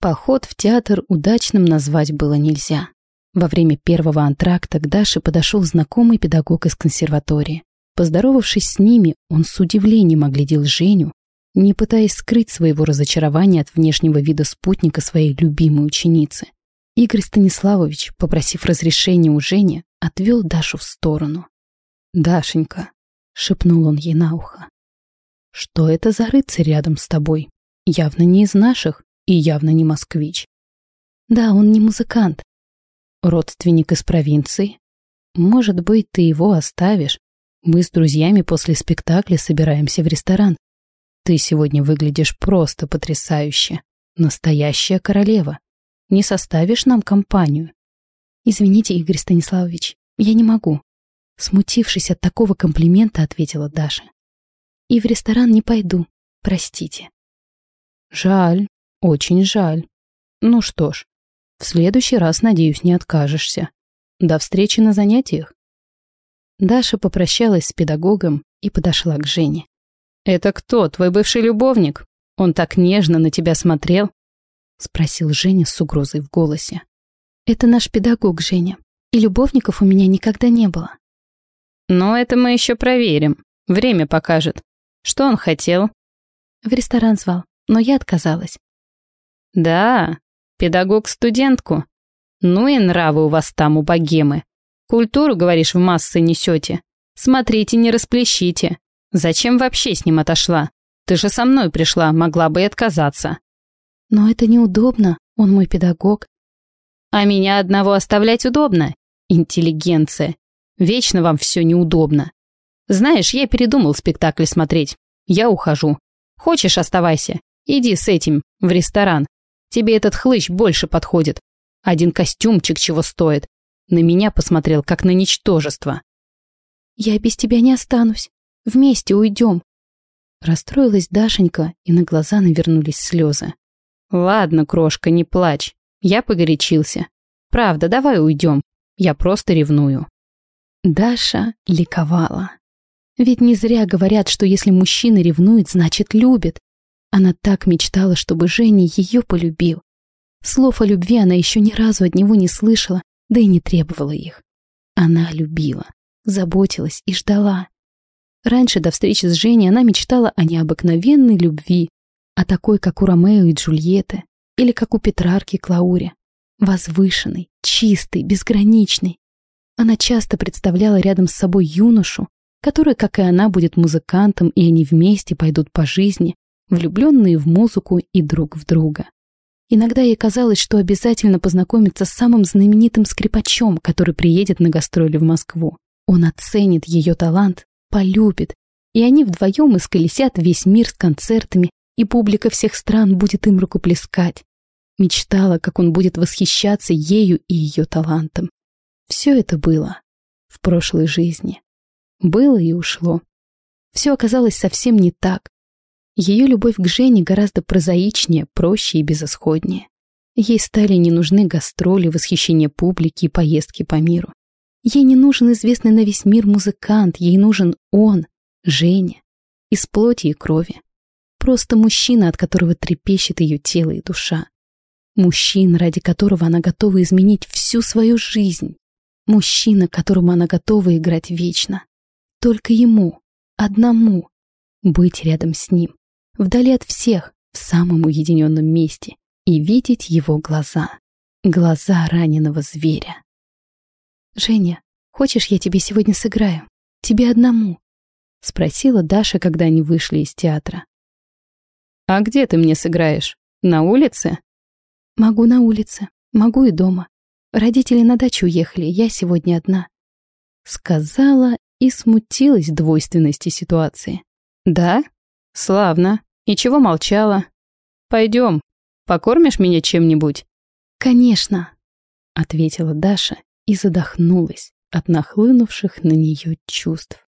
Поход в театр удачным назвать было нельзя. Во время первого антракта к Даше подошел знакомый педагог из консерватории. Поздоровавшись с ними, он с удивлением оглядел Женю, не пытаясь скрыть своего разочарования от внешнего вида спутника своей любимой ученицы. Игорь Станиславович, попросив разрешения у Жени, отвел Дашу в сторону. «Дашенька», — шепнул он ей на ухо, — «что это за рыцарь рядом с тобой? Явно не из наших и явно не москвич». «Да, он не музыкант». «Родственник из провинции? Может быть, ты его оставишь? Мы с друзьями после спектакля собираемся в ресторан. Ты сегодня выглядишь просто потрясающе. Настоящая королева. Не составишь нам компанию?» «Извините, Игорь Станиславович, я не могу», Смутившись от такого комплимента, ответила Даша. «И в ресторан не пойду, простите». «Жаль, очень жаль. Ну что ж, в следующий раз, надеюсь, не откажешься. До встречи на занятиях». Даша попрощалась с педагогом и подошла к Жене. «Это кто, твой бывший любовник? Он так нежно на тебя смотрел?» — спросил Женя с угрозой в голосе. «Это наш педагог, Женя, и любовников у меня никогда не было». Но это мы еще проверим. Время покажет. Что он хотел? В ресторан звал, но я отказалась. Да, педагог студентку. Ну и нравы у вас там, у богемы. Культуру, говоришь, в массы несете. Смотрите, не расплещите. Зачем вообще с ним отошла? Ты же со мной пришла, могла бы и отказаться. Но это неудобно, он мой педагог. А меня одного оставлять удобно? Интеллигенция. Вечно вам все неудобно. Знаешь, я передумал спектакль смотреть. Я ухожу. Хочешь, оставайся. Иди с этим в ресторан. Тебе этот хлыщ больше подходит. Один костюмчик чего стоит. На меня посмотрел, как на ничтожество. Я без тебя не останусь. Вместе уйдем. Расстроилась Дашенька, и на глаза навернулись слезы. Ладно, крошка, не плачь. Я погорячился. Правда, давай уйдем. Я просто ревную. Даша ликовала. Ведь не зря говорят, что если мужчина ревнует, значит любит. Она так мечтала, чтобы Женя ее полюбил. Слов о любви она еще ни разу от него не слышала, да и не требовала их. Она любила, заботилась и ждала. Раньше до встречи с Женей она мечтала о необыкновенной любви, о такой, как у Ромео и Джульетты, или как у Петрарки и Клаури, возвышенной, чистой, безграничной, она часто представляла рядом с собой юношу, который, как и она, будет музыкантом, и они вместе пойдут по жизни, влюбленные в музыку и друг в друга. Иногда ей казалось, что обязательно познакомится с самым знаменитым скрипачом, который приедет на гастроли в Москву. Он оценит ее талант, полюбит, и они вдвоем исколесят весь мир с концертами, и публика всех стран будет им рукоплескать. Мечтала, как он будет восхищаться ею и ее талантом. Все это было в прошлой жизни. Было и ушло. Все оказалось совсем не так. Ее любовь к Жене гораздо прозаичнее, проще и безысходнее. Ей стали не нужны гастроли, восхищение публики и поездки по миру. Ей не нужен известный на весь мир музыкант, ей нужен он, Женя, из плоти и крови. Просто мужчина, от которого трепещет ее тело и душа. Мужчина, ради которого она готова изменить всю свою жизнь. Мужчина, которому она готова играть вечно. Только ему, одному, быть рядом с ним, вдали от всех, в самом уединенном месте, и видеть его глаза. Глаза раненого зверя. «Женя, хочешь, я тебе сегодня сыграю? Тебе одному?» — спросила Даша, когда они вышли из театра. «А где ты мне сыграешь? На улице?» «Могу на улице, могу и дома. Родители на дачу уехали, я сегодня одна. Сказала и смутилась двойственности ситуации. Да? Славно. И чего молчала? Пойдем, покормишь меня чем-нибудь? Конечно, ответила Даша и задохнулась от нахлынувших на нее чувств.